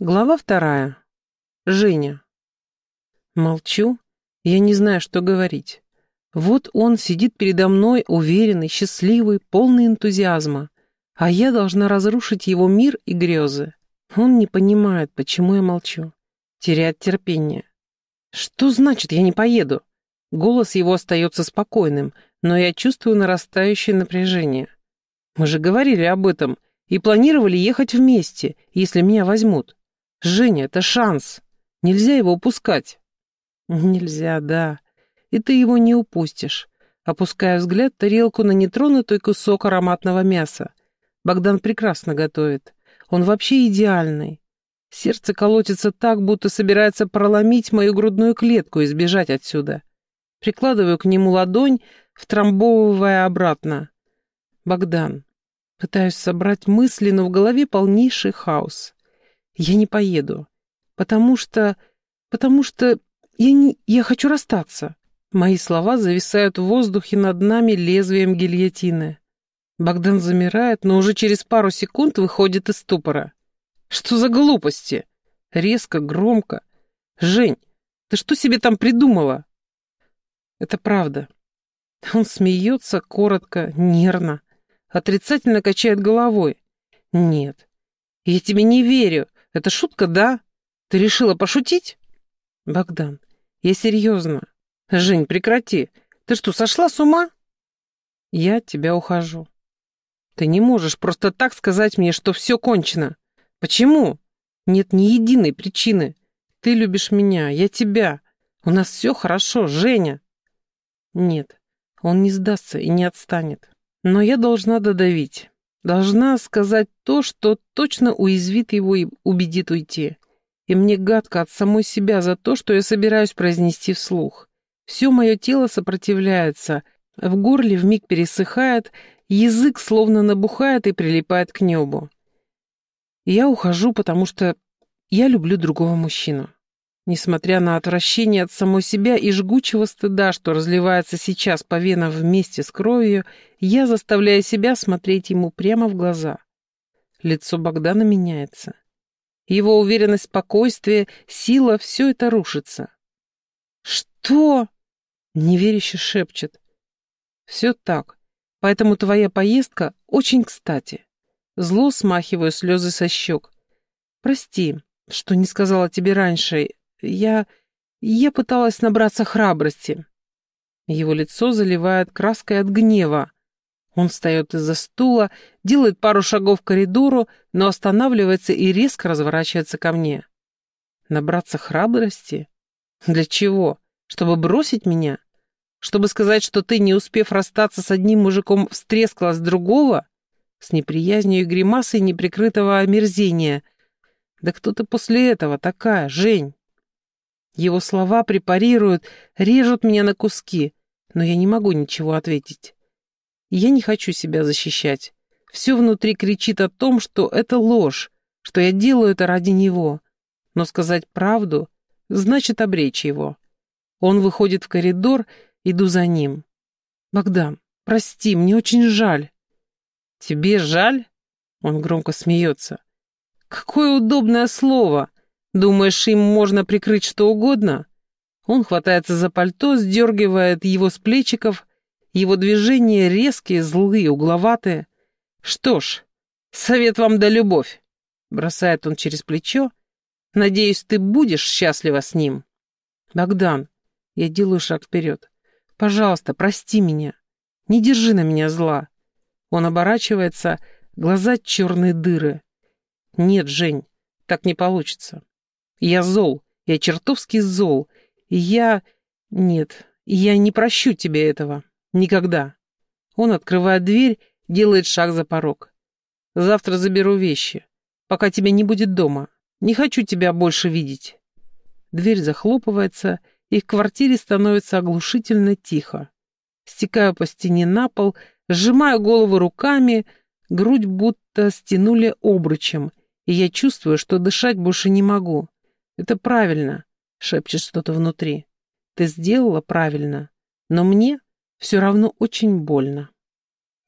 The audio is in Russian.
Глава вторая. Женя. Молчу. Я не знаю, что говорить. Вот он сидит передо мной, уверенный, счастливый, полный энтузиазма. А я должна разрушить его мир и грезы. Он не понимает, почему я молчу. Теряет терпение. Что значит «я не поеду»? Голос его остается спокойным, но я чувствую нарастающее напряжение. Мы же говорили об этом и планировали ехать вместе, если меня возьмут. Женя, это шанс. Нельзя его упускать. Нельзя, да. И ты его не упустишь. Опуская взгляд, тарелку на нетронутый кусок ароматного мяса. Богдан прекрасно готовит. Он вообще идеальный. Сердце колотится так, будто собирается проломить мою грудную клетку и сбежать отсюда. Прикладываю к нему ладонь, втрамбовывая обратно. Богдан. Пытаюсь собрать мысли, но в голове полнейший хаос. Я не поеду. Потому что... Потому что я не... Я хочу расстаться. Мои слова зависают в воздухе над нами лезвием гильотины. Богдан замирает, но уже через пару секунд выходит из ступора. Что за глупости? Резко, громко. Жень, ты что себе там придумала? Это правда. Он смеется коротко, нервно, отрицательно качает головой. Нет, я тебе не верю. Это шутка, да? Ты решила пошутить? Богдан, я серьезно. Жень, прекрати. Ты что, сошла с ума? Я от тебя ухожу. Ты не можешь просто так сказать мне, что все кончено. Почему? Нет ни единой причины. Ты любишь меня, я тебя. У нас все хорошо, Женя. Нет, он не сдастся и не отстанет. Но я должна додавить. Должна сказать то, что точно уязвит его и убедит уйти. И мне гадко от самой себя за то, что я собираюсь произнести вслух. Все мое тело сопротивляется, в горле вмиг пересыхает, язык словно набухает и прилипает к небу. Я ухожу, потому что я люблю другого мужчину. Несмотря на отвращение от самой себя и жгучего стыда, что разливается сейчас по венам вместе с кровью, я заставляю себя смотреть ему прямо в глаза. Лицо Богдана меняется. Его уверенность, спокойствие, сила — все это рушится. «Что?» — неверяще шепчет. «Все так. Поэтому твоя поездка очень кстати». Зло смахиваю слезы со щек. «Прости, что не сказала тебе раньше. Я... я пыталась набраться храбрости. Его лицо заливает краской от гнева. Он встает из-за стула, делает пару шагов к коридору, но останавливается и резко разворачивается ко мне. Набраться храбрости? Для чего? Чтобы бросить меня? Чтобы сказать, что ты, не успев расстаться с одним мужиком, встрескала с другого? С неприязнью и гримасой неприкрытого омерзения. Да кто ты после этого такая, Жень? Его слова препарируют, режут меня на куски, но я не могу ничего ответить. Я не хочу себя защищать. Все внутри кричит о том, что это ложь, что я делаю это ради него. Но сказать правду значит обречь его. Он выходит в коридор, иду за ним. «Богдан, прости, мне очень жаль». «Тебе жаль?» Он громко смеется. «Какое удобное слово! Думаешь, им можно прикрыть что угодно? Он хватается за пальто, сдергивает его с плечиков. Его движения резкие, злые, угловатые. Что ж, совет вам да любовь. Бросает он через плечо. Надеюсь, ты будешь счастлива с ним. Богдан, я делаю шаг вперед. Пожалуйста, прости меня. Не держи на меня зла. Он оборачивается, глаза черные дыры. Нет, Жень, так не получится. Я зол, я чертовски зол. Я... Нет, я не прощу тебе этого. Никогда. Он открывает дверь, делает шаг за порог. Завтра заберу вещи, пока тебя не будет дома. Не хочу тебя больше видеть. Дверь захлопывается, и в квартире становится оглушительно тихо. Стекаю по стене на пол, сжимаю голову руками, грудь будто стянули обручем, и я чувствую, что дышать больше не могу. «Это правильно», — шепчет что-то внутри. «Ты сделала правильно, но мне все равно очень больно».